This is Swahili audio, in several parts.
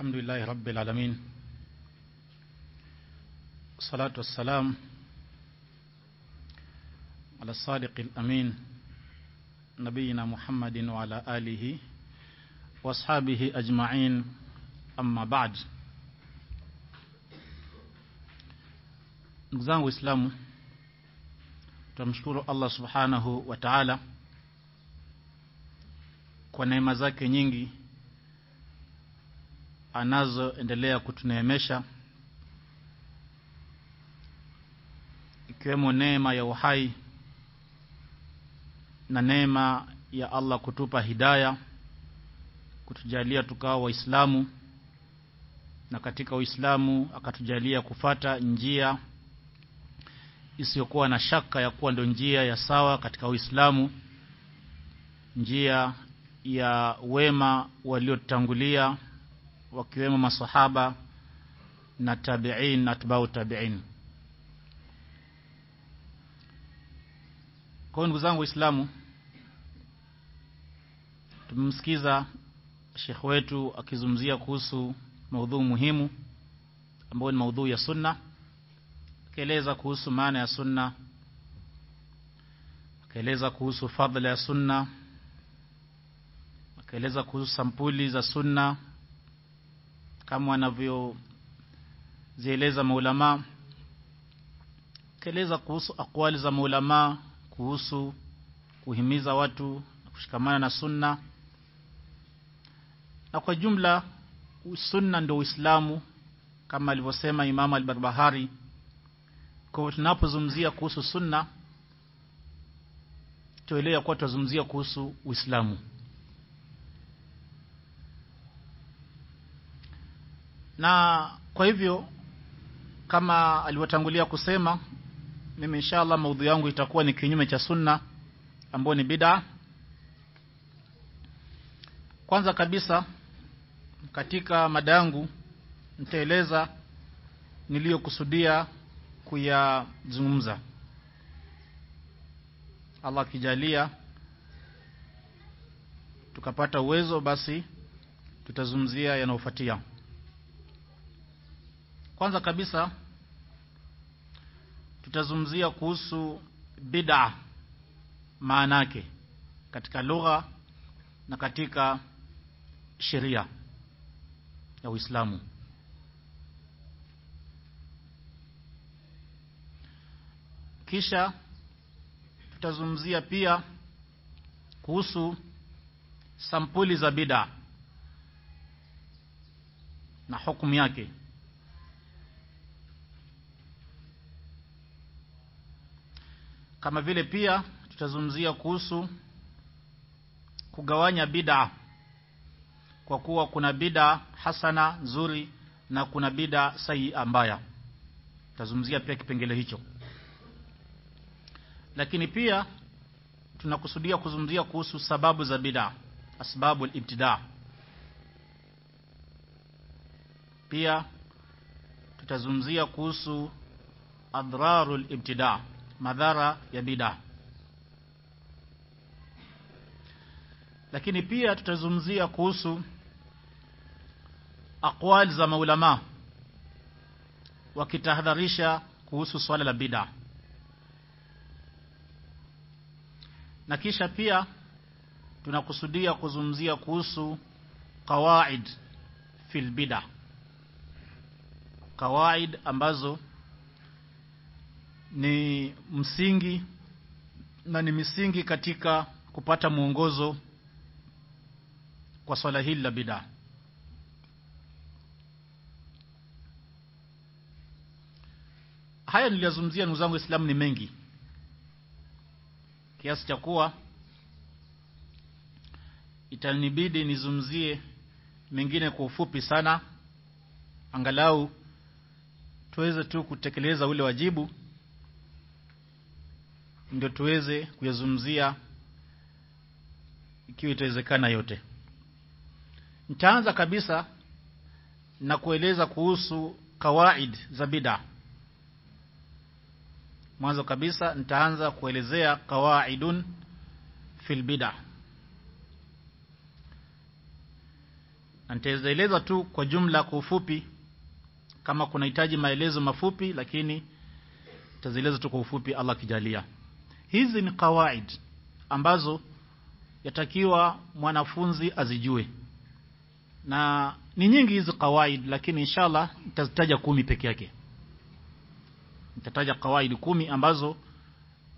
الحمد لله رب العالمين والصلاة والسلام على الصادق الأمين نبينا محمد وعلى آله واصحابه أجمعين أما بعد ndugu zangu waislamu tunamshukuru allah subhanahu wa taala kwa neema zake nyingi anazoendelea kutuneemesha ikiwemo neema ya uhai na neema ya allah kutupa hidaya kutujalia tukawa waislamu na katika uislamu akatujalia kufata njia isiyokuwa na shaka ya kuwa ndio njia ya sawa katika uislamu njia ya wema waliotangulia wakiwemo masahaba na tabiin na atbau tabiin. Kwa ndugu zangu waislamu tumemsikiza shekh wetu akizungumzia kuhusu maudhuu muhimu ambayo ni maudhui ya sunna akaeleza kuhusu maana ya sunna akaeleza kuhusu fadhila ya sunna akaeleza kuhusu sampuli za sunna kama wanavyozieleza maulamaa keleza kuhusu akwali za maulamaa kuhusu kuhimiza watu kushikamana na sunna. Na kwa jumla sunna ndio uislamu kama alivyosema imamu al-barbahari. Kwa tunapozungumzia kuhusu sunna tuelewe kuwa tunazungumzia kuhusu uislamu na kwa hivyo kama alivyotangulia kusema mimi inshallah maudhu yangu itakuwa ni kinyume cha sunna ambayo ni bid'a. Kwanza kabisa katika mada yangu nitaeleza niliyokusudia kuyazungumza. Allah akijalia tukapata uwezo basi tutazungumzia yanayofuatia kwanza kabisa tutazungumzia kuhusu bid'a maana yake katika lugha na katika sheria ya Uislamu. Kisha tutazungumzia pia kuhusu sampuli za bid'a na hukumu yake kama vile pia tutazungumzia kuhusu kugawanya bid'a. Kwa kuwa kuna bid'a hasana nzuri na kuna bid'a sayi mbaya. Tutazungumzia pia kipengele hicho. Lakini pia tunakusudia kuzungumzia kuhusu sababu za bid'a asbabu al-ibtida. Pia tutazungumzia kuhusu adrarul ibtida madhara ya bid'a. Lakini pia tutazungumzia kuhusu aqwal za maulama wakitahadharisha kuhusu swala la bid'a. Na kisha pia tunakusudia kuzungumzia kuhusu qawaid fil bid'a. Qawaid ambazo ni msingi na ni misingi katika kupata mwongozo kwa swala hili la bidaa. haya niliyazungumzia ndugu zangu Waislamu ni mengi kiasi cha kuwa itanibidi nizumzie mengine kwa ufupi sana angalau tuweze tu kutekeleza ule wajibu ndio tuweze kuyazungumzia ikiwa itawezekana yote. Nitaanza kabisa na kueleza kuhusu kawaid za bid'a. Mwanzo kabisa nitaanza kuelezea kawaidun fil bid'a. Nitaeleza tu kwa jumla kwa ufupi kama kunahitaji maelezo mafupi lakini tazieleza tu kwa ufupi Allah kijalia hizi ni kawaid ambazo yatakiwa mwanafunzi azijue. Na ni nyingi hizi kawaid lakini inshallah nitazitaja kumi peke yake. Nitataja kawaid kumi ambazo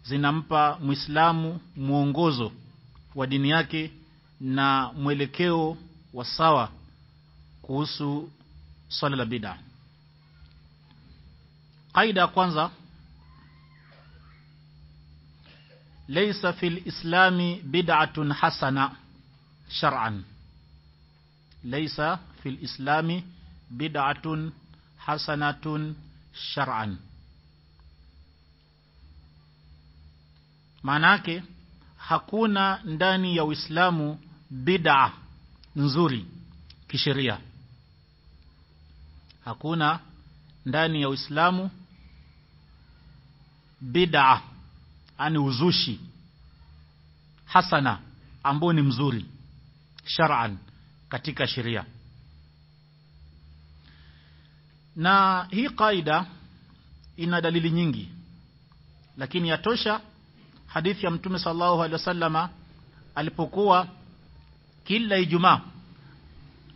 zinampa Muislamu mwongozo wa dini yake na mwelekeo wa sawa kuhusu swala la bid'a. Kaida ya kwanza laysa fil islami bid'atun hasana shar'an. Laysa fil islami bid'atun hasanatun shar'an. Maana yake hakuna ndani ya Uislamu bid'a nzuri kisheria. Hakuna ndani ya Uislamu bid'a ani uzushi. Hasana ambao ni mzuri. Shar'an katika sheria. Na hii kaida ina dalili nyingi. Lakini yatosha hadithi ya mtume sallallahu alaihi wasallama alipokuwa kila Ijumaa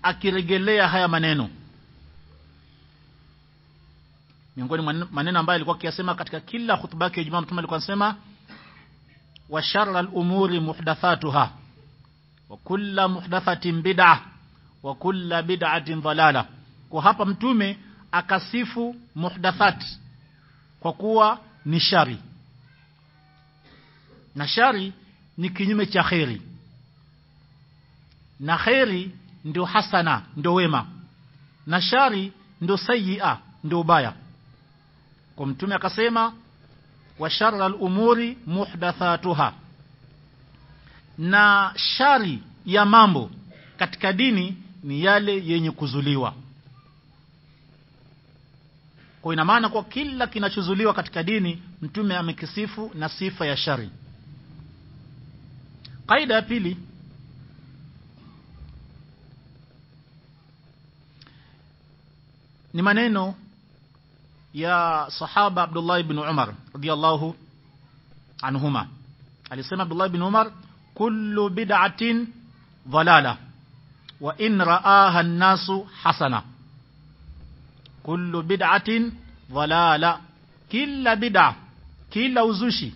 akiregelea haya maneno miongoni mwa maneno ambayo alikuwa akiyasema katika kila hutuba yake ya Ijumaa mtume alikuwa anasema wa sharra al-umuri muhdathatuha wa kulla muhdathatin bid'ah wa kulla bid'atin dhalala. Kwa hapa mtume akasifu muhdathat kwa kuwa ni shari. Na shari ni kinyume cha kheri. Na kheri ndio hasana ndio wema. Na shari ndio sayyi'a ndio ubaya kwa mtume akasema wa sharra al-umuri muhdathatuha. Na shari ya mambo katika dini ni yale yenye kuzuliwa. Kwa ina maana kwa kila kinachozuliwa katika dini mtume amekisifu na sifa ya shari. Kaida ya pili ni maneno ya sahaba Abdullah ibn Umar radiyallahu anhuma alisema Abdullah ibn Umar kullu bid'atin dhalala wa in ra'aha an-nasu hasana kullu bid'atin dhalala kila bid'a kila uzushi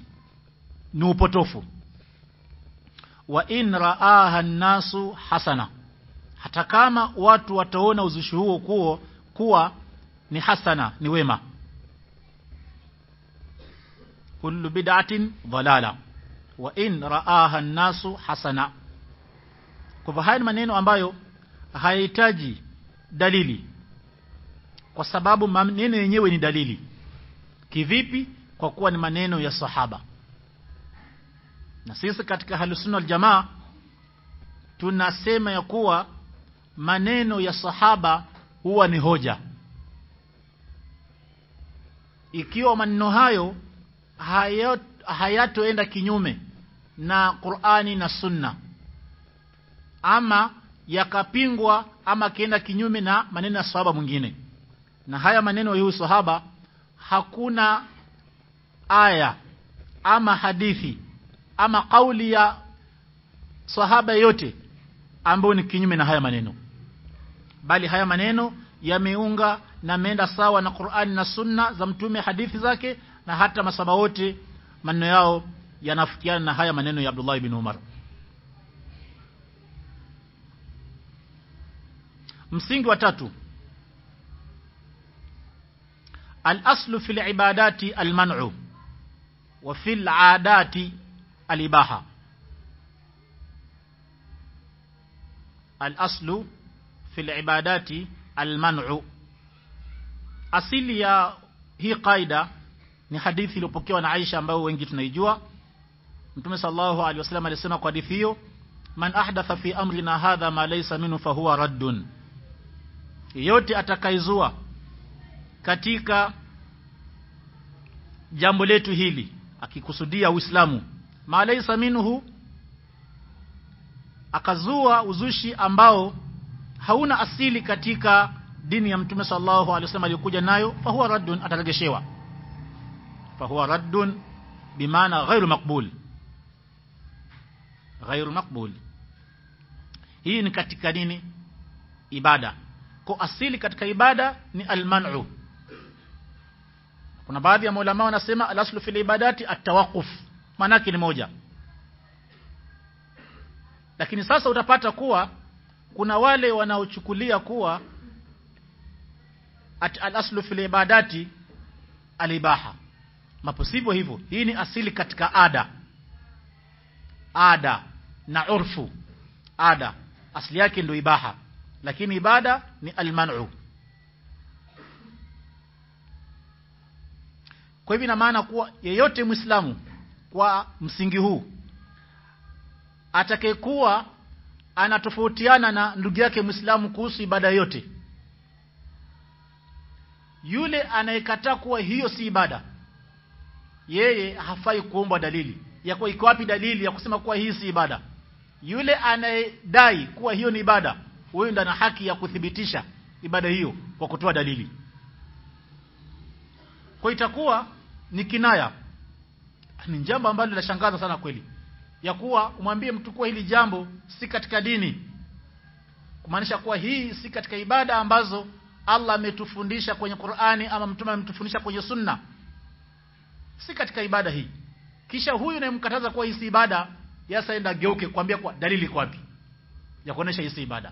ni upotofu wa in ra'aha an-nasu hasana hata kama watu wataona uzushi huo kuo kuwa ni hasana ni wema. Kullu bid'atin dhalala. Wa in ra'aha an-nasu hasana. Kwa haya maneno ambayo hayahitaji dalili. Kwa sababu maneno yenyewe ni dalili. Kivipi? Kwa kuwa ni maneno ya sahaba. Na sisi katika halusunna aljamaa tunasema ya kuwa maneno ya sahaba huwa ni hoja ikiwa maneno hayo hayatoenda kinyume na Qur'ani na Sunna ama yakapingwa ama kienda kinyume na maneno ya sahaba mwingine. Na haya maneno ya sahaba hakuna aya ama hadithi ama kauli ya sahaba yote ambayo ni kinyume na haya maneno. Bali haya maneno yameunga na ameenda sawa na Qur'ani na Sunna za mtume hadithi zake na hata masaba wote maneno yao yanafikiana na haya maneno ya Abdullah ibn Umar. Msingi wa tatu. Al-aslu fil ibadati al-man'u wa fil 'adati al-ibaha. Al-aslu fil ibadati al-man'u asili ya hii kaida ni hadithi iliyopokewa na Aisha ambayo wengi tunaijua. Mtume sallallahu alaihi wasallam alisema kwa hadithi hiyo man ahdatha fi amrina hadha ma laysa minhu fahuwa raddun. Yeyote atakayezua katika jambo letu hili akikusudia Uislamu ma laysa minhu akazua uzushi ambao hauna asili katika dini ya mtume sallallahu alaihi wasallam aliyokuja nayo fa huwa raddun atarejeshewa fa huwa raddun bimaana ghairu maqbul. Ghairu maqbul. Hii ni katika nini? Ibada. Kwa asili katika ibada ni almanu. Kuna baadhi ya maulama wanasema alaslu fil ibadati at-tawaqquf. Maana ni moja. Lakini sasa utapata kuwa kuna wale wanaochukulia kuwa at al-aslu fil ibadati alibaha mapo sivyo hivyo. Hii ni asili katika ada. Ada na urfu. Ada. Asili yake ndio ibaha. Lakini ibada ni almanu kwa hivyo ina maana kuwa yeyote muislamu kwa msingi huu atakayekuwa anatofautiana na ndugu yake muislamu kuhusu ibada yote yule anayekataa kuwa hiyo si ibada yeye hafai kuomba dalili ya kuwa iko wapi dalili ya kusema kuwa hii si ibada. Yule anayedai kuwa hiyo ni ibada huyo ndo ana haki ya kuthibitisha ibada hiyo kwa kutoa dalili. Kwa itakuwa ni kinaya ni jambo ambalo linashangaza sana kweli ya kuwa umwambie mtu kuwa hili jambo si katika dini kumaanisha kuwa hii si katika ibada ambazo Allah ametufundisha kwenye Qur'ani ama mtume ametufundisha kwenye sunna. Si katika ibada hii. Kisha huyu nayemkataza kuwa hii ibada yasa enda geuke kwambia kwa dalili kwa wapi? Ya kuonesha hii ibada.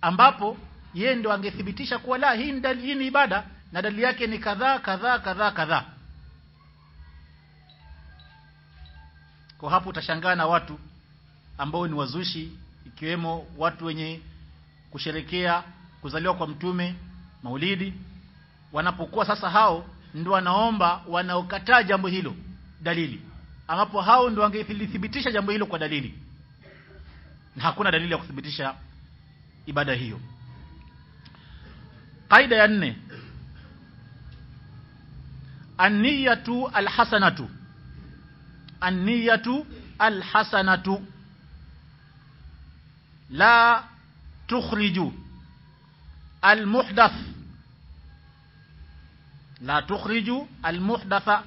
Ambapo yeye ndio angethibitisha kuwa la hii ni ni ibada na dalili yake ni kadhaa kadhaa kadhaa kadhaa. Kwa hapo utashangaa na watu ambao ni wazushi ikiwemo watu wenye kusherekea kuzaliwa kwa mtume maulidi. Wanapokuwa sasa hao ndio wanaomba wanaokataa jambo hilo dalili. Ambapo hao ndio wangethibitisha jambo hilo kwa dalili. Na hakuna dalili ya kuthibitisha ibada hiyo. Kaida ya nne. An-niyatu al-hasanatu. An-niyatu al-hasanatu. La tukhriju al-muhdath la tukhriju almuhdatha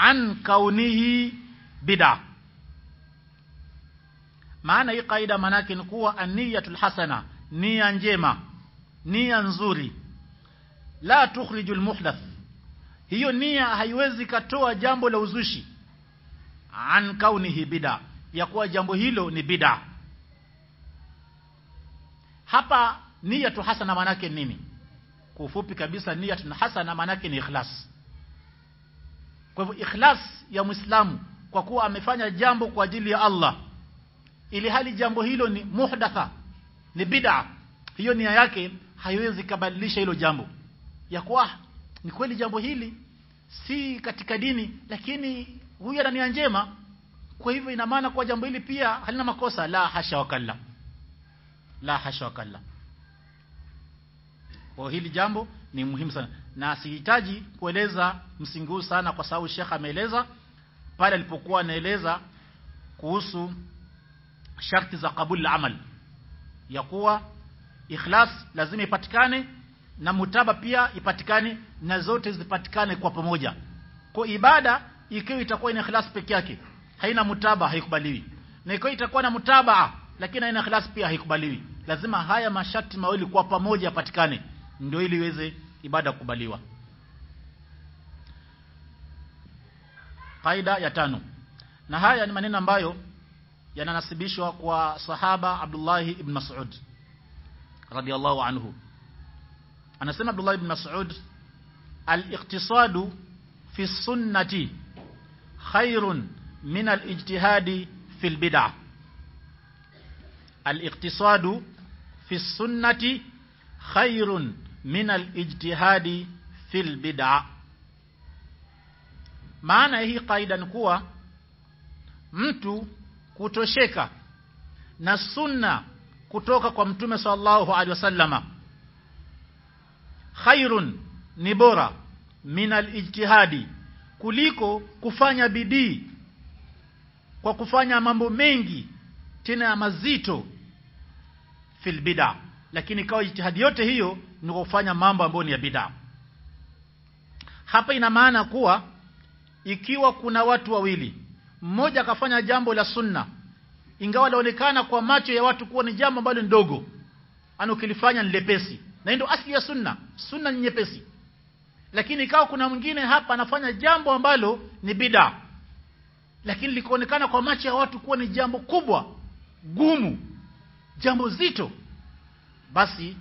an kaunihi bid'a maana hii kaida manake ni kuwa an-niyatul hasana nia njema nia nzuri. la tukhriju al-muhdath hiyo nia haiwezi katoa jambo la uzushi an kaunihi bid'a ya kuwa jambo hilo ni bid'a hapa niyatu hasana manake nini? Kwa ufupi kabisa niyatu hasana manake ni ikhlas. Kwa hivyo ikhlas ya muislamu kwa kuwa amefanya jambo kwa ajili ya Allah ili hali jambo hilo ni muhdatha ni bid'a hiyo nia yake haiwezi kabadilisha hilo jambo. Ya kuwa ni kweli jambo hili si katika dini lakini huyu ana nia njema. Kwa hivyo ina maana kwa jambo hili pia halina makosa. La hasha wakalla. La hasha wakalla kwa hili jambo ni muhimu sana. Na sihitaji kueleza msingi huu sana kwa sababu Sheikh ameeleza pale alipokuwa anaeleza kuhusu sharti za kabuli la amal. Ya kuwa ikhlas lazima ipatikane na mutaba pia ipatikane na zote zipatikane kwa pamoja. Kwa ibada ikiwa itakuwa ina ikhlas peke yake haina mutaba haikubaliwi. Na ikiwa itakuwa na mutaba lakini haina ikhlas pia haikubaliwi. Lazima haya masharti mawili kwa pamoja yapatikane ndio ili iweze ibada kukubaliwa. Faida ya tano. Na haya ni maneno ambayo yananasibishwa kwa sahaba Abdullah ibn Mas'ud radiyallahu anhu. Anasema Abdullah ibn Mas'ud al-iqtisadu fi sunnati khairun min al-ijtihadi fi al-bid'ah al-iqtisadu fi sunnati khairun min alijtihadi fil fi al-bid'ah maana hii kaida ni kuwa mtu kutosheka na sunna kutoka kwa mtume sallallahu alaihi wasallama khairun ni bora min alijtihadi kuliko kufanya bidii kwa kufanya mambo mengi tena mazito fil bid'a lakini ikawa jitihadi yote hiyo ni kufanya mambo ambayo ni ya bid'a. Hapa ina maana kuwa ikiwa kuna watu wawili mmoja akafanya jambo la sunna ingawa laonekana kwa macho ya watu kuwa ni jambo ambalo ni dogo ana ukilifanya ni lepesi. Na ndio asili ya sunna. Sunna ni nyepesi. Lakini ikawa kuna mwingine hapa anafanya jambo ambalo ni bid'a. Lakini likaonekana kwa macho ya watu kuwa ni jambo kubwa gumu jambo zito basi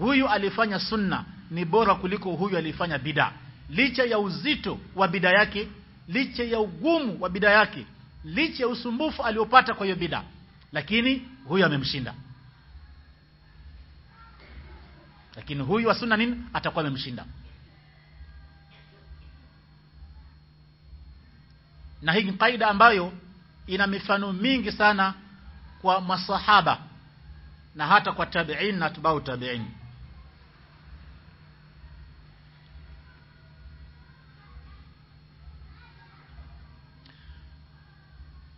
huyu alifanya sunna ni bora kuliko huyu alifanya bid'a. Licha ya uzito wa bid'a yake licha ya ugumu wa bid'a yake licha ya usumbufu aliopata kwa hiyo bid'a. Lakini huyu amemshinda. Lakini huyu wa sunna nini? Atakuwa amemshinda. Na hii ni kaida ambayo ina mifano mingi sana kwa masahaba na hata kwa tabi'in na atbau tabi'in.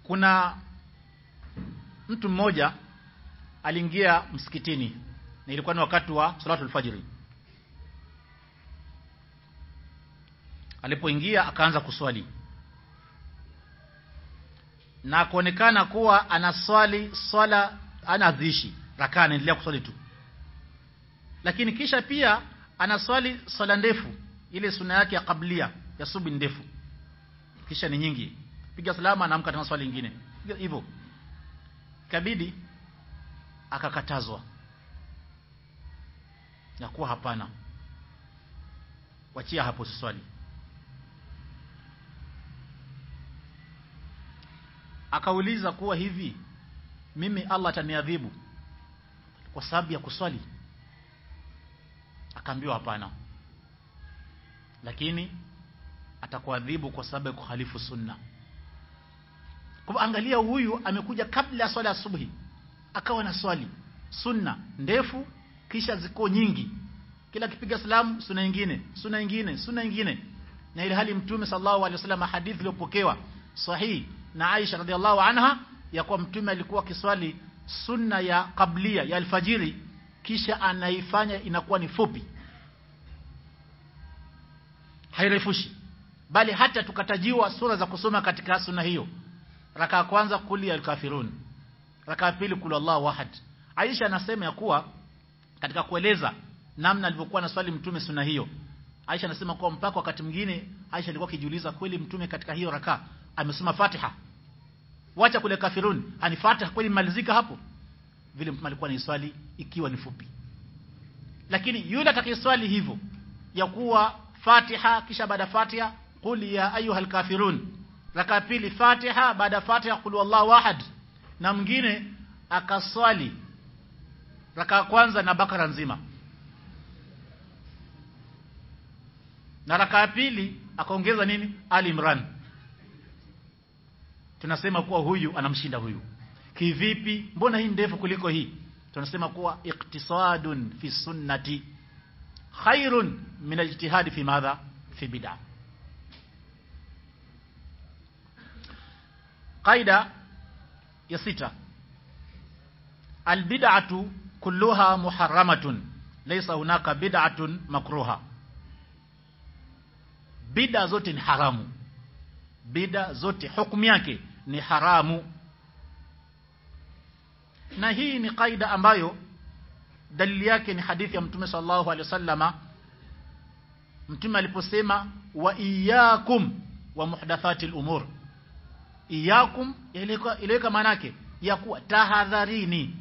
Kuna mtu mmoja aliingia msikitini na ilikuwa ni wakati wa salatu lfajiri alipoingia akaanza kuswali. Na kuonekana kuwa anaswali swala anadhishi rakaa anaendelea kuswali tu. Lakini kisha pia anaswali swala ndefu ile suna yake ya kablia ya subi ndefu. Kisha ni nyingi. Piga salama anaamka tena swali lingine. Hivyo. Kabidi akakatazwa. Na kuwa hapana. Wachia hapo swali. Akauliza kuwa hivi mimi Allah ataniadhibu kwa sababu ya kuswali. Akaambiwa hapana. Lakini atakuadhibu kwa sababu ya kuhalifu sunna. Kwa angalia huyu amekuja kabla ya swala ya asubuhi. Akawa na swali. Sunna ndefu kisha ziko nyingi. Kila kipiga salamu sunna nyingine sunna nyingine sunna nyingine. Na ile hali mtume sallallahu alaihi wasallam hadithi iliyopokewa sahihi. Na Aisha radhiallahu anha ya kuwa mtume alikuwa kiswali sunna ya kablia ya alfajiri kisha anaifanya inakuwa ni fupi. Hairefushi. Bali hata tukatajiwa sura za kusoma katika sunna hiyo. Raka ya kwanza kuli alkafirun. Raka ya pili kul Allahu ahad. Aisha anasema ya kuwa katika kueleza namna alivyokuwa anaswali mtume sunna hiyo Aisha anasema kuwa mpaka wakati mwingine Aisha alikuwa akijiuliza kweli mtume katika hiyo raka amesoma Fatiha wacha kule kafirun. Anifuate kweli malizika hapo. Vile mtume alikuwa anaiswali ikiwa ni fupi. Lakini yule atakayeswali hivyo ya kuwa Fatiha kisha baada Fatiha qul ya ayuha kafirun. Raka pili Fatiha baada Fatiha qul wallahu ahad. Na mwingine akaswali raka kwanza na bakara nzima. Na raka pili akaongeza nini? Ali Imran tunasema kuwa huyu anamshinda huyu. Kivipi? Mbona hii ndefu kuliko hii? Tunasema kuwa iktisadun fi sunnati khairun min alijtihad fi madha fi bid'ah. Qaida ya sita. Albid'atu kulluha muharramatun laysa hunaka bid'atun makruha. Bid'a zote ni haramu. Bid'a zote hukumu yake ni haramu. Na hii ni kaida ambayo dalili yake ni hadithi ya mtume sallallahu alaihi wasallama. Mtume aliposema wa iyyakum wa muhdathati al-umur iyyakum maana manake ya kuwa tahadharini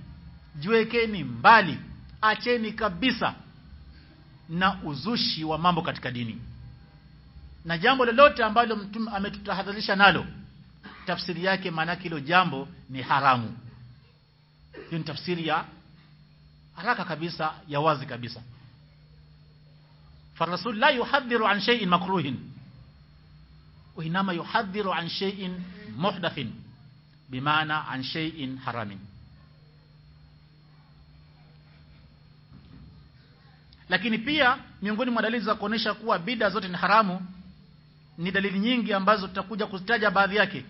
jiwekeni mbali acheni kabisa na uzushi wa mambo katika dini. Na jambo lolote ambalo mtume ametutahadharisha nalo tafsiri yake maana hilo jambo ni haramu hiyo ni tafsiri ya haraka kabisa ya wazi kabisa farasul la yuhadhiru an shay'in makruhin وإنما يحذر عن شيء محدث بمعنى عن شيء حرام lakini pia miongoni mwa dalili za kuonesha kuwa bida zote ni haramu ni dalili nyingi ambazo tutakuja kuzitaja baadhi yake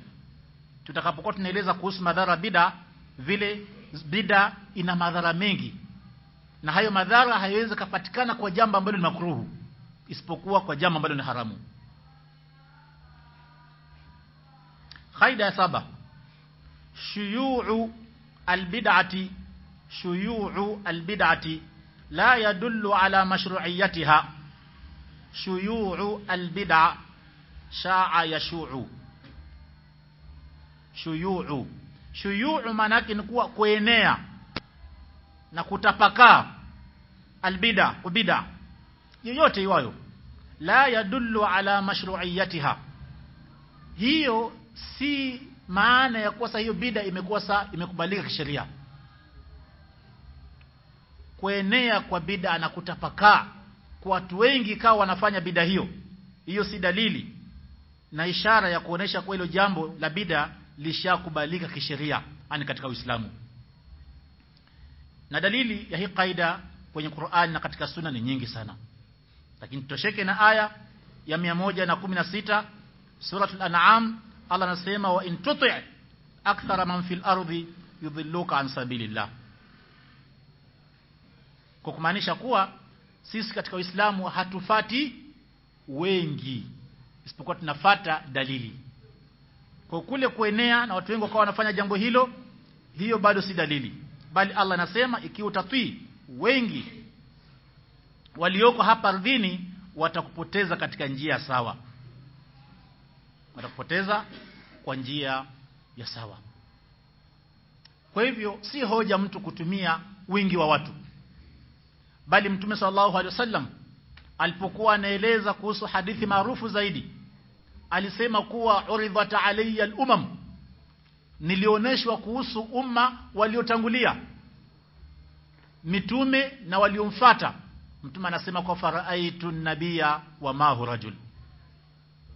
tutakapokuwa tunaeleza kuhusu madhara bida vile bida ina madhara mengi. Na hayo madhara hayawezi kupatikana kwa jambo ambalo ni makruhu isipokuwa kwa jambo ambalo ni haramu. Faida ya saba shuyuu albid'ati shuyuu albid'ati la yadullu ala mashru'iyyatiha shuyuu albid'a sha'a yashuu shuyuu. Shuyuu maana yake ni kuwa kuenea na kutapakaa. Albida ubida. Yoyote iwayo. La yadullu ala mashru'iyatiha hiyo si maana ya kuwa hiyo bida imekuwa sa imekubalika kisheria. Kuenea kwa bida na kutapakaa. Kwa watu wengi kawa wanafanya bida hiyo. Hiyo si dalili. Na ishara ya kuonesha kwa hilo jambo la bida lishakubalika kisheria ani katika Uislamu. Na dalili ya hii kaida kwenye Qur'an na katika Sunna ni nyingi sana. Lakini tutosheke na aya ya 116 suratul an'am Allah anasema wa in tuti' akthara man fil ardi yudhilluka an sabilillah. Kwa kumaanisha kuwa sisi katika Uislamu hatufati wengi isipokuwa tunafata dalili kwa kule kuenea na watu wengi wakawa wanafanya jambo hilo hiyo bado si dalili. Bali Allah anasema ikiwa utatii wengi walioko hapa ardhini watakupoteza katika njia sawa. Watakupoteza kwa njia ya sawa. Kwa hivyo si hoja mtu kutumia wingi wa watu. Bali mtume sallallahu alaihi wasallam alipokuwa anaeleza kuhusu hadithi maarufu zaidi alisema kuwa uridhat alayya al-umam. Nilioneshwa kuhusu umma waliotangulia mitume na waliomfuata. Mtume anasema kwa faraitu nabia wa mahu rajul.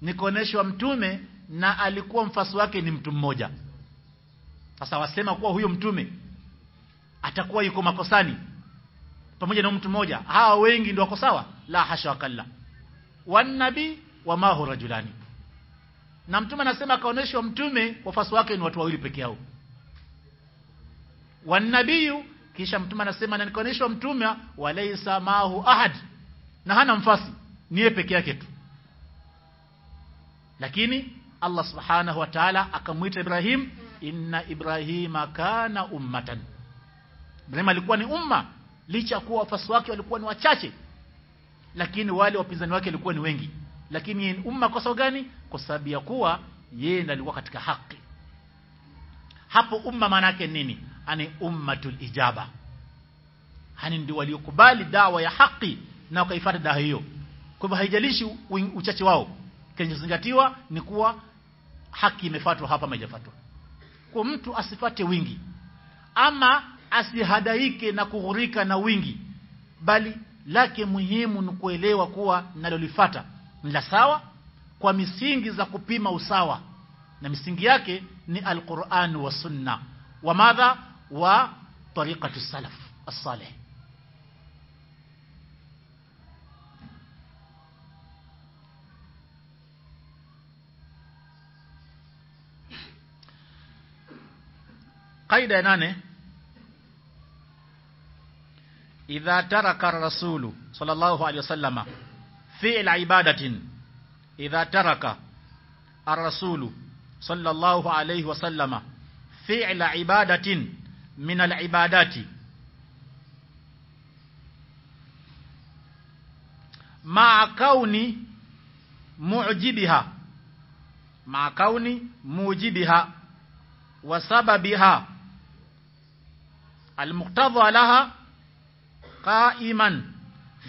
Nikoneshwa mtume na alikuwa mfasi wake ni mtu mmoja. Sasa wasema kuwa huyo mtume atakuwa yuko makosani pamoja na mtu mmoja. Hawa wengi ndio wako sawa? La hasha wakalla wan nabii wa mahu rajulani na mtume anasema akaoneshwa mtume wafasi wake ni watu wawili peke yao. Wanabiyu kisha mtume anasema na nikaoneshwa mtume walaysa mahu ahad. Na hana mfasi ni yeye peke yake tu. Lakini Allah subhanahu wa ta'ala akamwita Ibrahim inna ibrahima kana ummatan. Ibrahim alikuwa ni umma licha kuwa wafasi wake walikuwa ni wachache lakini wale wapinzani wake walikuwa ni wengi lakini yeye umma kwa sababu gani? Kwa sababu ya kuwa yeye ndiye alikuwa katika haki. Hapo umma maana yake nini? Ani ummatul ijaba. Hani ndio waliokubali dawa ya haki na wakaifuata dawa hiyo. Kwa hivyo haijalishi uchache wao. Kinachozingatiwa ni kuwa haki imefuatwa hapa haijafuatwa. Kwa mtu asifate wingi. Ama asihadaike na kughurika na wingi. Bali lake muhimu ni kuelewa kuwa nalolifata ni la sawa kwa misingi za kupima usawa na misingi yake ni alquran wa sunna. Wa madha? Wa tariqatu salaf as-salih. Kaida nane. Idha taraka rasulu sallallahu alayhi wasallama fi'l ibadatin idha taraka ar-rasulu sallallahu alaihi wasallama fi'l ibadatin min al-ibadati ma'a kauni mu'jibiha ma'a kauni mujibiha wa sababiha al-muqtadha laha qa'iman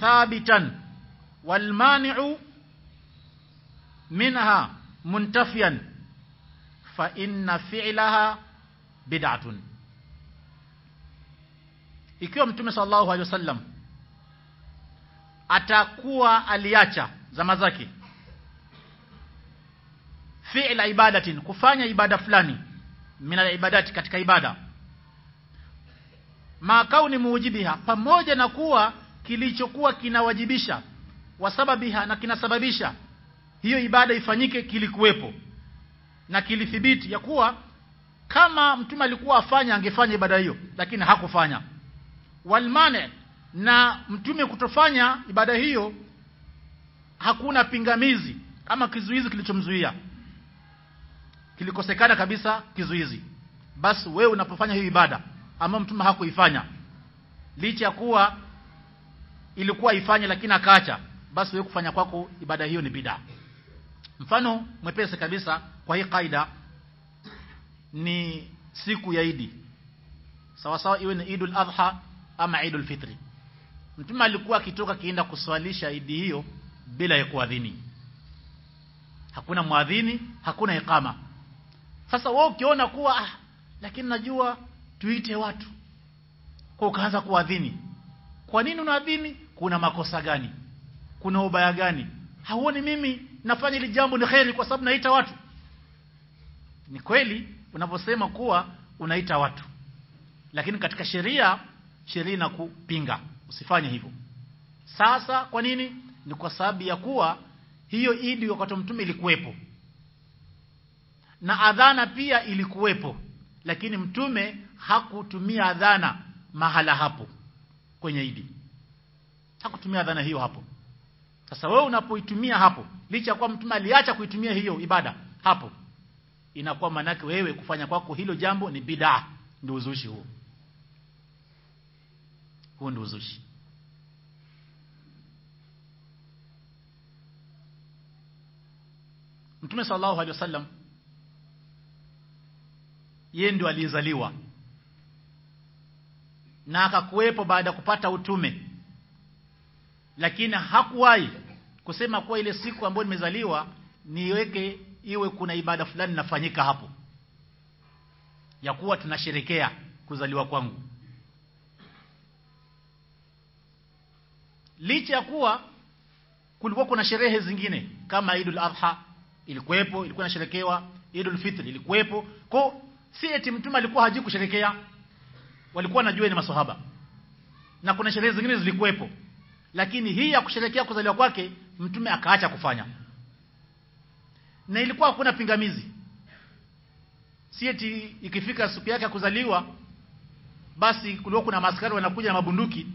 thabitan wal mani'u minha muntafiyan fa inna fi'laha bid'atun ikiwa mtume sallallahu alaihi wasallam atakuwa aliacha zama zake fi'la ibadatin kufanya ibada fulani min ibadati katika ibada ma kauni muujibiha pamoja na kuwa kilichokuwa kinawajibisha wasababiha na kinasababisha hiyo ibada ifanyike kilikuwepo. Na kilithibiti ya kuwa kama mtume alikuwa afanya angefanya ibada hiyo lakini hakufanya. Walmane na mtume kutofanya ibada hiyo hakuna pingamizi ama kizuizi kilichomzuia. Kilikosekana kabisa kizuizi. Basi wewe unapofanya hiyo ibada ama mtume hakuifanya licha ya kuwa ilikuwa ifanye lakini akaacha basi wewe kufanya kwako ibada hiyo ni bid'a. Mfano mwepesi kabisa kwa hii kaida ni siku ya Idi. Sawa sawa iwe ni Idul Adha ama Idul Fitri. Mtume alikuwa akitoka kienda kuswalisha Idi hiyo bila ya kuadhini. Hakuna muadhini hakuna ikama sasa wewe ukiona kuwa ah, lakini najua tuite watu. Kwa ukaanza kuadhini. Kwa nini unaadhini? Kuna makosa gani kuna ubaya gani? Hauoni mimi nafanya ile jambo ni kheri kwa sababu naita watu? Ni kweli unaposema kuwa unaita watu. Lakini katika sheria sheria inakupinga. Usifanye hivyo. Sasa kwa nini? Ni kwa sababu ya kuwa hiyo idi wakati mtume ilikuwepo. Na adhana pia ilikuwepo. Lakini mtume hakutumia adhana mahala hapo kwenye idi. Hakutumia adhana hiyo hapo sasa wewe unapoitumia hapo licha ya kuwa mtume aliacha kuitumia hiyo ibada hapo inakuwa manake wewe kufanya kwako hilo jambo ni bid'a. Ndio uzushi huo. Huo ndio uzushi. Mtume sallallahu alaihi wasallam yeye ndio aliyezaliwa na akakuwepo baada ya kupata utume lakini hakuwahi kusema kuwa ile siku ambayo nimezaliwa niweke iwe kuna ibada fulani nafanyika hapo. Ya kuwa tunasherekea kuzaliwa kwangu. Licha ya kuwa kulikuwa kuna sherehe zingine kama Idul Adha ilikuwepo ilikuwa inasherekewa Idul Fitr ilikuwepo. Kwa si eti mtume alikuwa haji kusherekea. Walikuwa najua ni maswahaba. Na kuna sherehe zingine zilikuwepo lakini hii ya kusherekea kuzaliwa kwake mtume akaacha kufanya. Na ilikuwa hakuna pingamizi. Si eti ikifika siku yake ya kuzaliwa basi kulikuwa kuna maskari wanakuja na mabunduki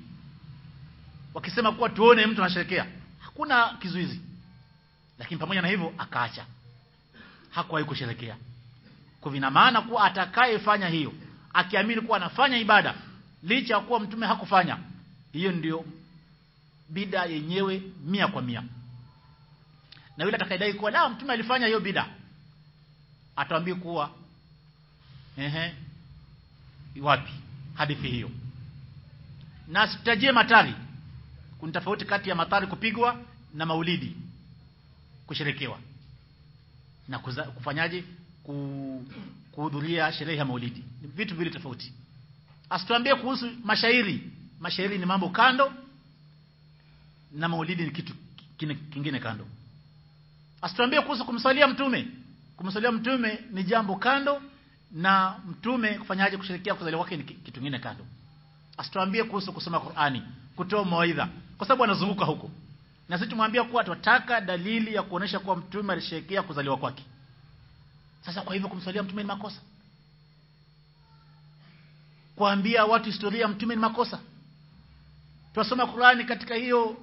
wakisema kuwa tuone mtu anasherekea. Hakuna kizuizi. Lakini pamoja na hivyo akaacha. Hakuwahi kusherekea. Kwa vina maana kuwa atakayefanya hiyo akiamini kuwa anafanya ibada licha ya kuwa mtume hakufanya hiyo ndio bida yenyewe mia kwa mia. Na yule atakayedai kuwa la mtume alifanya hiyo bida ataambia kuwa ehe wapi? Hadithi hiyo. Na sitajie matari. Kuna tofauti kati ya matari kupigwa na maulidi kusherekewa. Na kufanyaje? Kuhudhuria sherehe ya maulidi. Vitu vile tofauti. Asituambie kuhusu mashairi. Mashairi ni mambo kando na maulidi ni kitu kingine kando. Asituambie kuhusu kumsalia mtume. Kumsalia mtume ni jambo kando na mtume kufanyaje kusherekea kuzaliwa kwake ni kitu kingine kando. Asituambie kuhusu kusoma Qur'ani kutoa mawaidha kwa sababu anazunguka huko. Na sisi tumwambia kuwa tunataka dalili ya kuonesha kuwa mtume alisherekea kuzaliwa kwake. Sasa kwa hivyo kumsalia mtume ni makosa. Kuambia watu historia mtume ni makosa. Tunasoma Qur'ani katika hiyo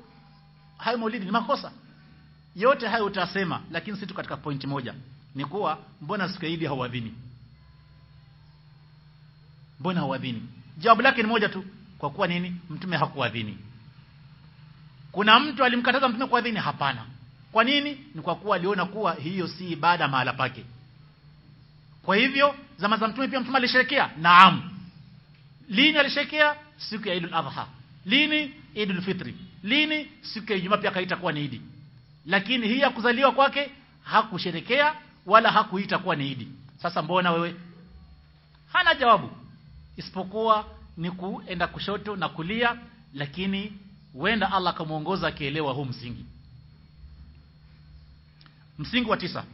hayo maulidi ni makosa. Yote hayo utasema lakini sisi katika point moja. Ni kuwa mbona siku hili hauadhini? Mbona hauadhini? Jawabu lake ni moja tu kwa kuwa nini? Mtume hakuadhini. Kuna mtu alimkataza mtume kuadhini? Hapana. Kwa nini? Ni kwa kuwa aliona kuwa hiyo si ibada mahala pake. Kwa hivyo zama za mtume pia mtume alisherekea? Naam. Lini alisherekea? Siku ya Idul Adha. Lini? Idul Fitri lini? Siku ya Ijumaa pia kaita kuwa ni Idi. Lakini hii ya kuzaliwa kwake hakusherekea wala hakuita kuwa ni Idi. Sasa mbona wewe? Hana jawabu. Isipokuwa ni kuenda kushoto na kulia lakini huenda Allah akamuongoza akielewa huu msingi. Msingi wa tisa.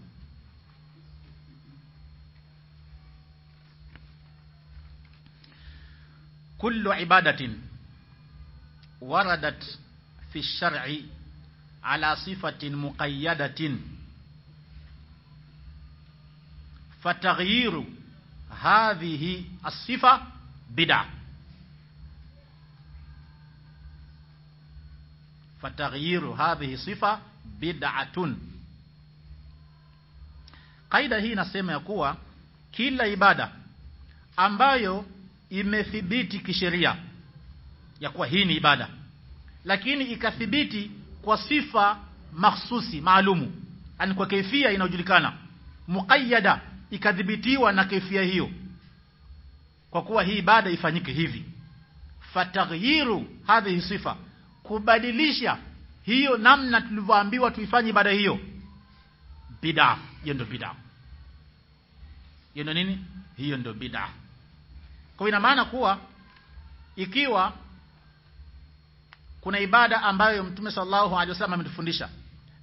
Kullu ibadatin waradat fi shar'i ala sifatin muqayyadatin. Fataghyiru hadhihi asifa bid'a. Fataghyiru hadhihi sifa bid'atun. Kaida hii inasema ya kuwa kila ibada ambayo imethibiti kisheria ya kuwa hii ni ibada lakini ikathibiti kwa sifa mahsusi maalumu. Yani kwa kaifia inayojulikana. Muqayyada ikadhibitiwa na kaifia hiyo. Kwa kuwa hii ibada ifanyike hivi. Fataghyiru hadhihi sifa. Kubadilisha hiyo namna tulivyoambiwa tuifanye ibada hiyo. Bid'a. Hiyo ndio bid'a. Hiyo ndio nini? Hiyo ndio bid'a. Kwa ina maana kuwa ikiwa kuna ibada ambayo Mtume sallallahu alaihi wasallam ametufundisha.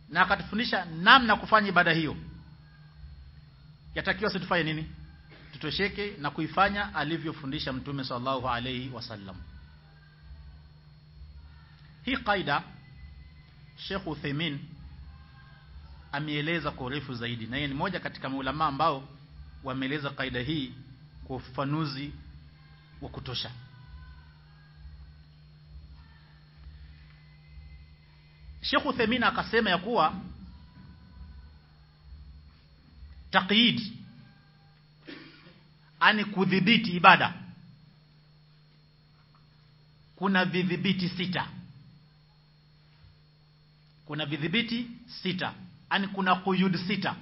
Na akatufundisha namna kufanya ibada hiyo. Yatakiwa sisi tufanye nini? Tutosheke na kuifanya alivyofundisha Mtume sallallahu alaihi wasallam. Hii kaida Sheikh Uthaymeen ameeleza kwa urefu zaidi. Na yeye ni moja katika maulama ambao wameeleza kaida hii kwa ufafanuzi wa kutosha Sheikh Uthaymeen akasema ya kuwa taqyid ani kudhibiti ibada. Kuna vidhibiti sita. Kuna vidhibiti sita. Ani kuna kuyud sita.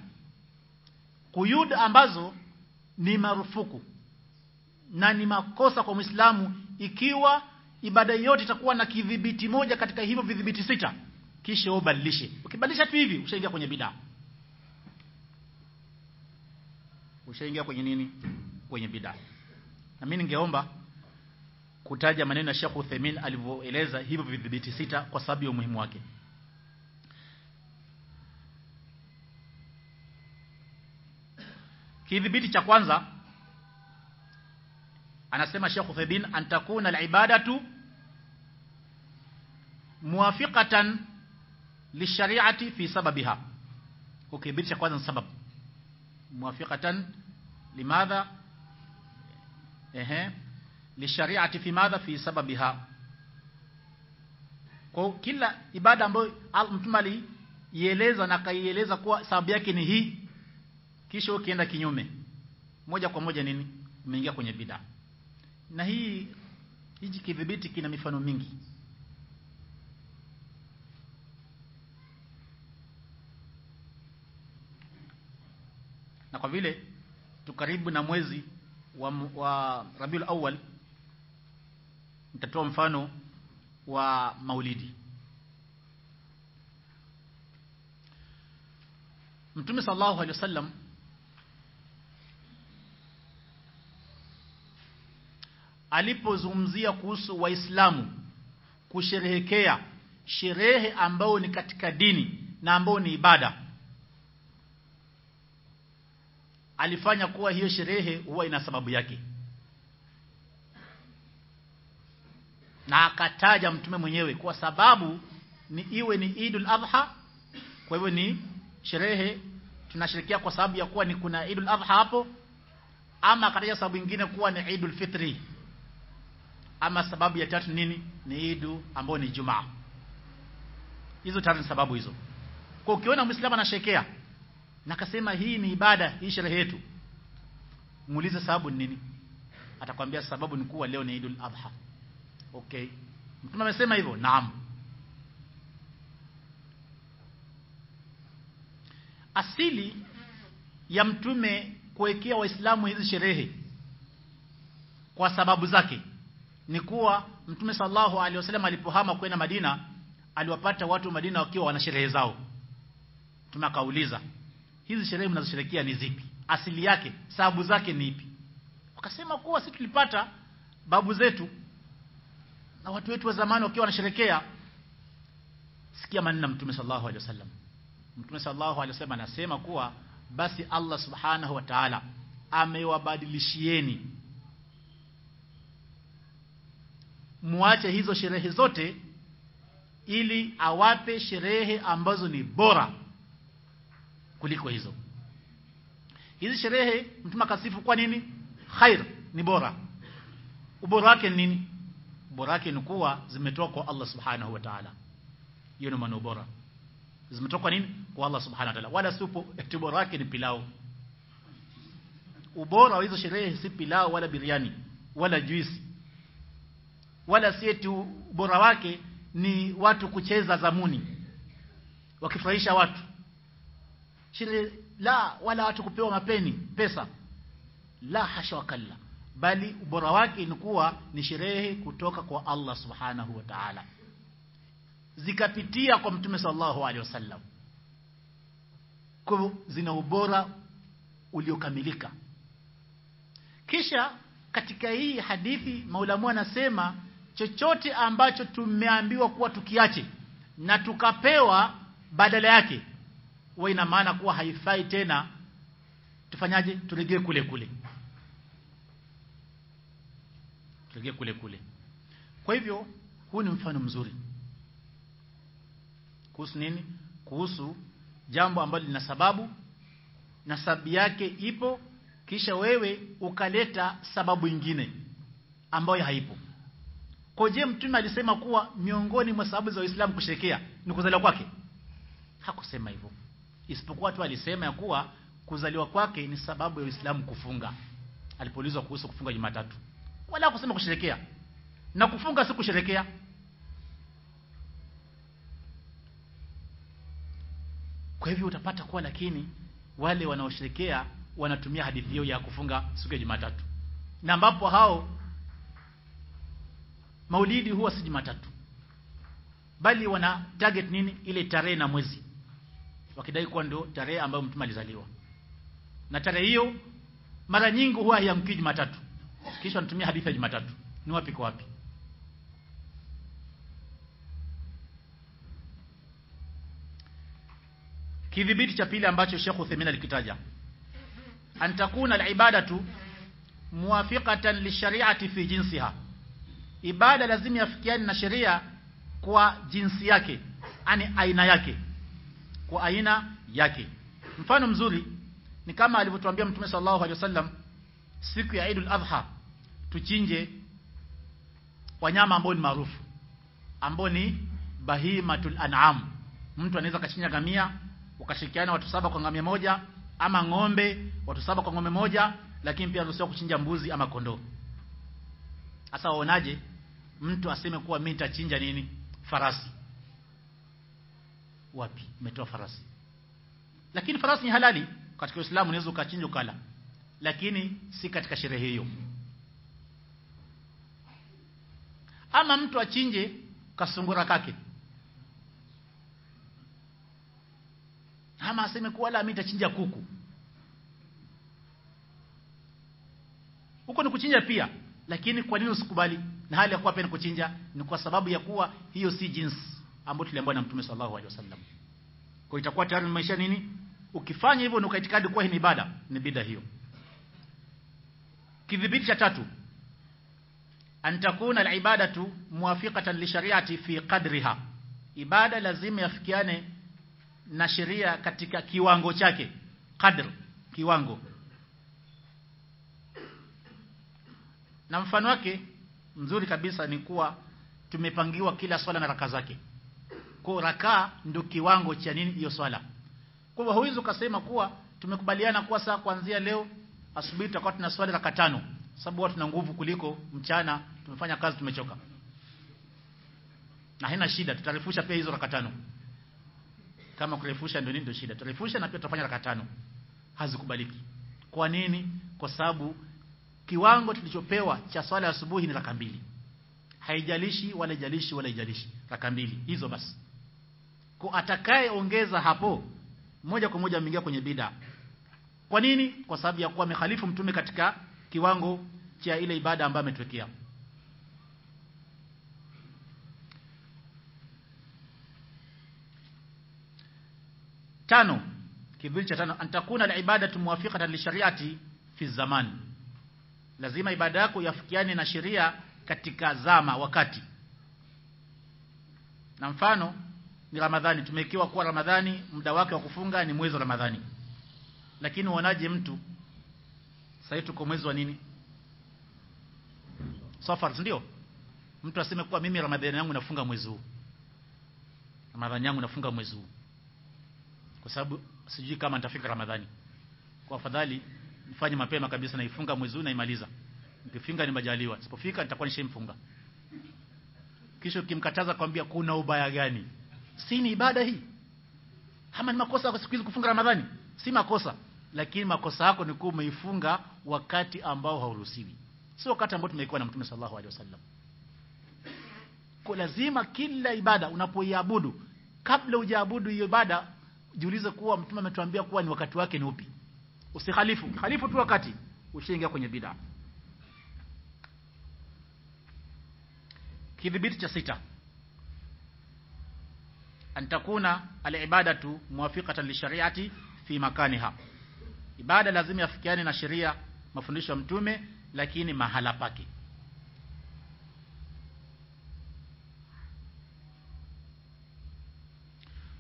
Kuyud ambazo ni marufuku na ni makosa kwa Muislamu ikiwa ibada yote itakuwa na kidhibiti moja katika hivyo vidhibiti sita kisha ubadilishe. Ukibadilisha tu hivi ushaingia kwenye bid'a ushaingia kwenye nini? Kwenye bid'a na mimi ningeomba kutaja maneno ya Sheikh Uthaymeen alivyoeleza hivyo vidhibiti sita kwa sababu ya umuhimu wake. Kidhibiti cha kwanza anasema Sheikh Uthaymeen antakuna alibadatu muwafiqatan lishariati fi sababiha kudhibiti cha kwanza sababu muwafiqatan limadha ehe lishariati fi madha fi sababiha kwa kila ibada ambayo mtume aliieleza na kaieleza kuwa sababu yake ni hii kisha ukienda kinyume moja kwa moja nini? Umeingia kwenye bid'a. Na hii hiji kidhibiti kina mifano mingi na kwa vile tukaribu na mwezi wa, wa Rabiul awal nitatoa mfano wa Maulidi. Mtume sallallahu alaihi wasallam alipozungumzia kuhusu waislamu kusherehekea sherehe ambayo ni katika dini na ambayo ni ibada alifanya kuwa hiyo sherehe huwa ina sababu yake. Na akataja mtume mwenyewe kwa sababu ni iwe ni Idul Adha kwa hivyo ni sherehe tunashirikia kwa sababu ya kuwa ni kuna Idul Adha hapo ama akataja sababu nyingine kuwa ni Idul Fitri. Ama sababu ya tatu nini? Ni Idu ambayo ni Jumaa. Hizo tatu sababu hizo. Kwa ukiona muislamu anasherekea na akasema hii ni ibada hii sherehe yetu. Muulize sababu ni nini? Atakwambia sababu ni kuwa leo ni Idul Adha. Okay. Mtume amesema hivyo naam. Asili ya mtume kuwekea waislamu hizi sherehe kwa sababu zake ni kuwa mtume sallallahu alaihi wasallam alipohama kwenda Madina aliwapata watu Madina wakiwa wana sherehe zao. Tunakauliza hizi sherehe mnazosherekea ni zipi? Asili yake sababu zake ni ipi? Wakasema kuwa sisi tulipata babu zetu na watu wetu wa zamani wakiwa wanasherekea. Sikia maneno ya mtume sallallahu alaihi wasallam. Mtume sallallahu alaihi wasallam anasema kuwa basi Allah subhanahu wa ta'ala amewabadilishieni muache hizo sherehe zote ili awape sherehe ambazo ni bora kuliko hizo. Hizi sherehe mtume akasifu kwa nini? Khair ni bora. Ubora wake ni nini? Ubora wake ni kuwa zimetoka kwa Allah subhanahu wa ta'ala. Hiyo ni maana bora zimetoka nini? Kwa Allah subhanahu wa ta'ala. Wala supo ubora wake ni pilau. Ubora wa hizo sherehe si pilau wala biriani wala juisi. Wala si eti ubora wake ni watu kucheza zamuni wakifurahisha watu sherehe la wala watu kupewa mapeni pesa. La hasha wakalla bali ubora wake ni kuwa ni sherehe kutoka kwa Allah subhanahu wa ta'ala. Zikapitia kwa mtume sallallahu alaihi wasallam kwa zina ubora uliokamilika. Kisha katika hii hadithi maulamu anasema chochote ambacho tumeambiwa kuwa tukiache na tukapewa badala yake huwa ina maana kuwa haifai tena. Tufanyaje? Turegee kule kule. Turegee kule kule. Kwa hivyo huu ni mfano mzuri. Kuhusu nini? Kuhusu jambo ambalo lina sababu na sababu yake ipo kisha wewe ukaleta sababu ingine ambayo haipo. Kwa je mtume alisema kuwa miongoni mwa sababu za Uislamu kushekea ni kuzaliwa kwake? Hakusema hivyo isipokuwa tu alisema ya kuwa kuzaliwa kwake ni sababu ya Uislamu kufunga. Alipoulizwa kuhusu kufunga Jumatatu. Wala kusema kusherekea. Na kufunga si kusherekea. Kwa hivyo utapata kuwa lakini wale wanaosherekea wanatumia hadithi hiyo ya kufunga siku ya Jumatatu. Na ambapo hao maulidi huwa si Jumatatu. Bali wana target nini? Ile tarehe na mwezi wakidai kuwa ndio tarehe ambayo mtume alizaliwa. Na tarehe hiyo mara nyingi huwa haimkii Jumatatu. Kisha wanatumia hadithi ya Jumatatu. Ni wapi kwa wapi? Kidhibiti cha pili ambacho Sheikh Uthaymeen alikitaja. An takuna alibadatu muwafiqatan lishari'ati fi jinsiha. Ibada lazima yafikiane na sheria kwa jinsi yake ani aina yake kwa aina yake. Mfano mzuri ni kama alivyotuambia mtume sallallahu alaihi wasallam siku ya Eidul Adha tuchinje wanyama ambao ni maarufu ambao ni bahimatul an'am. Mtu anaweza kachinja ngamia ukashirikiana watu saba kwa ngamia moja ama ng'ombe watu saba kwa ng'ombe moja lakini pia ruhusiwa kuchinja mbuzi ama kondoo. Sasa waonaje mtu aseme kuwa mimi nitachinja nini? Farasi wapi? Umetoa farasi. Lakini farasi ni halali. Katika Uislamu unaweza ukachinja ukala. Lakini si katika sherehe hiyo. Ama mtu achinje kasungura kake. Ama aseme kuwa la mimi kuku. Huko ni kuchinja pia. Lakini kwa nini usikubali? Na hali ya kuwa pia ni kuchinja ni kwa sababu ya kuwa hiyo si jinsi ambayo tuliambiwa na Mtume sallallahu alaihi wasallam. Kwa itakuwa tayari maisha nini? Ukifanya hivyo na ukaitikadi kuwa hii ni ibada ni bida hiyo. Kidhibiti cha tatu antakuna alibadatu muwafiqatan li shari'ati fi qadriha. Ibada lazima yafikiane na sheria katika kiwango chake. Qadr kiwango. Na mfano wake mzuri kabisa ni kuwa tumepangiwa kila swala na raka zake kwa raka ndio kiwango cha nini hiyo swala. Kwa hivyo huwezi ukasema kuwa tumekubaliana kuwa saa kuanzia leo asubuhi tutakuwa tuna swali raka tano. Sababu watu tuna nguvu kuliko mchana tumefanya kazi tumechoka. Na haina shida tutarefusha pia hizo raka tano. Kama kurefusha ndio nini ndio shida. Tutarefusha na pia tutafanya raka tano. Hazikubaliki. Kwa nini? Kwa sababu kiwango tulichopewa cha swala ya asubuhi ni raka mbili. Haijalishi wala ijalishi wala ijalishi raka mbili. Hizo basi kwa atakayeongeza hapo moja kwa moja ameingia kwenye bid'a. Kwa nini? Kwa sababu ya kuwa amekhalifu mtume katika kiwango cha ile ibada ambayo ametwekea tano kibili cha tano antakuna alibadatu muwafiqatan lishariati fi zamani, lazima ibada yako yafikiane na sheria katika zama wakati. Na mfano ni Ramadhani. Tumekiwa kuwa Ramadhani muda wake wa kufunga ni mwezi wa Ramadhani. Lakini uonaje mtu? Sasa tuko mwezi wa nini? Safar ndio? Mtu aseme kuwa mimi ramadhani yangu nafunga mwezi huu. Ramadhani yangu nafunga mwezi huu. Kwa sababu sijui kama nitafika ramadhani. Kwa afadhali nifanye mapema kabisa naifunga mwezi huu naimaliza. Nikifunga ni majaliwa sipofika nitakuwa nishamfunga kisha ukimkataza kwambia kuna ubaya gani si ni ibada hii ama ni makosa kwa siku hizi kufunga ramadhani? Si makosa lakini makosa yako ni kuwa umeifunga wakati ambao hauruhusiwi. Sio wakati ambao tumekuwa na mtume sallallahu alaihi wasallam. Kwa lazima kila ibada unapoiabudu kabla hujaabudu hiyo ibada jiulize kuwa mtume ametuambia kuwa ni wakati wake ni upi. Usihalifu khalifu tu wakati ushaingia kwenye bid'a. Kidhibiti cha sita antakuna alibadatu muwafiqatan lishariati fi makaniha. Ibada lazima yafikiane na sheria mafundisho ya mtume lakini mahala pake.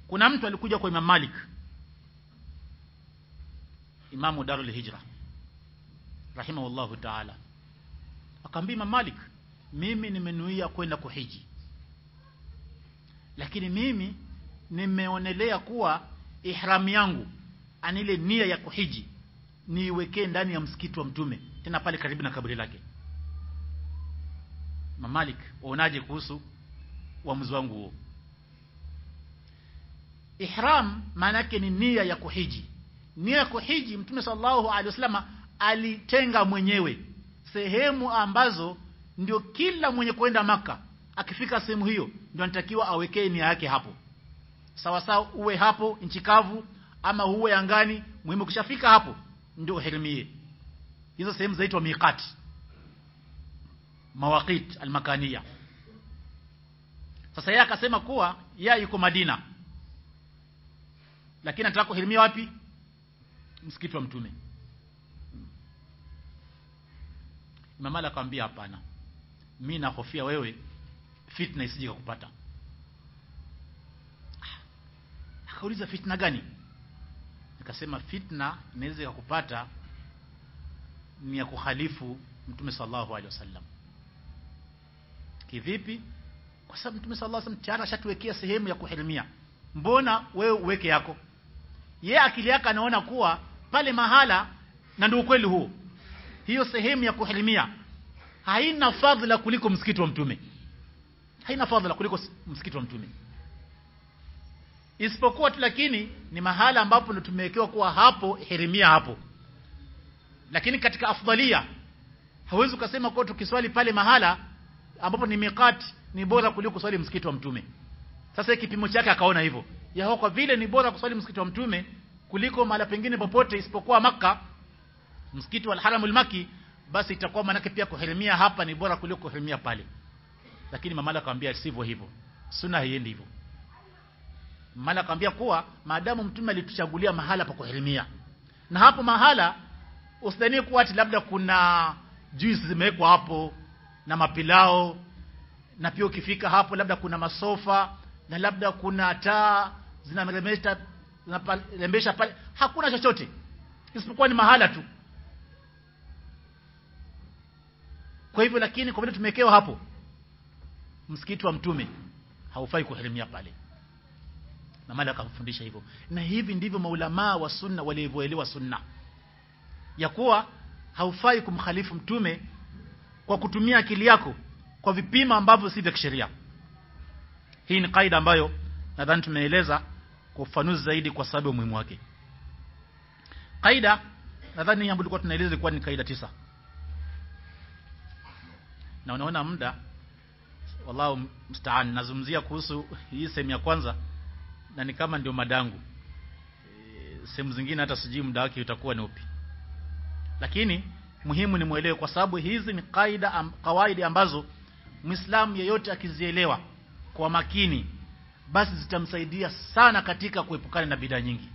Kuna mtu alikuja kwa Imam Malik Imamu Darul Hijra rahimahullahu ta'ala. Akamwambia Imam Malik mimi nimenuia kwenda kuhiji lakini mimi nimeonelea kuwa ihram yangu anile nia ya kuhiji niiwekee ndani ya msikiti wa mtume tena pale karibu na kaburi lake. Mamalik waonaje kuhusu uamuzi wangu huo? Ihram maana yake ni nia ya kuhiji. Nia ya kuhiji mtume sallallahu alaihi wasallam alitenga mwenyewe sehemu ambazo ndio kila mwenye kwenda maka akifika sehemu hiyo ndio anatakiwa awekee nia yake hapo sawa sawa uwe hapo nchi kavu ama uwe angani muhimu kishafika hapo ndio uhirimie hizo sehemu zaitwa miqat mawaqit almakania sasa yeye akasema kuwa ya yuko Madina. Lakini anataka kuhirimia wapi? Msikiti wa mtume. Imam Ali akamwambia hapana. Mimi nahofia wewe fitna isije kukupata akauliza fitna gani? Nikasema fitna inaweza kukupata ni ya kukhalifu mtume sallallahu alaihi wasallam. Kivipi? Kwa sababu mtume sallallahu alaihi wasallam tayari ashatuwekea sehemu ya kuhirimia. Mbona wewe uweke yako? Ye akili yake anaona kuwa pale mahala na ndio ukweli huo. Hiyo sehemu ya kuhirimia haina fadhila kuliko msikiti wa mtume. Haina fadhila kuliko msikiti wa mtume isipokuwa tu lakini ni mahala ambapo ndo tumewekewa kuwa hapo hirimia hapo. Lakini katika afdalia hawezi ukasema kwa tukiswali pale mahala ambapo ni miqati ni bora kuliko kuswali msikiti wa mtume. Sasa kipimo chake akaona hivyo. Ya kwa vile ni bora kuswali msikiti wa mtume kuliko mahala pengine popote isipokuwa maka msikiti wa haramul maki basi itakuwa manake pia kuhirimia hapa ni bora kuliko kuhirimia pale. Lakini mamala akamwambia sivyo hivyo. Sunna haiendi hivyo mamala akamwambia kuwa maadamu mtume alituchagulia mahala pa kuhirimia. Na hapo mahala usidhanie kuwa ati labda kuna juice zimewekwa hapo na mapilao na pia ukifika hapo labda kuna masofa na labda kuna taa zinameremeta zinarembesha pale. Hakuna chochote. Isipokuwa ni mahala tu. Kwa hivyo lakini kwa vile tumewekewa hapo msikiti wa mtume haufai kuhirimia pale na mala akamfundisha hivyo. Na hivi ndivyo maulamaa wa sunna walivyoelewa sunna. Ya kuwa haufai kumkhalifu mtume kwa kutumia akili yako kwa vipima ambavyo si vya kisheria. Hii ni kaida ambayo nadhani tumeeleza kwa ufanuzi zaidi kwa sababu muhimu wake. Kaida nadhani ambayo tulikuwa tunaeleza ilikuwa ni kaida tisa. Na unaona muda wallahu mstaan nazungumzia kuhusu hii sehemu ya kwanza na ni kama ndio madangu. E, sehemu zingine hata sijui muda wake utakuwa ni upi. Lakini muhimu ni mwelewe kwa sababu hizi ni kaida am, kawaidi ambazo Muislamu yeyote akizielewa kwa makini basi zitamsaidia sana katika kuepukana na bidaa nyingi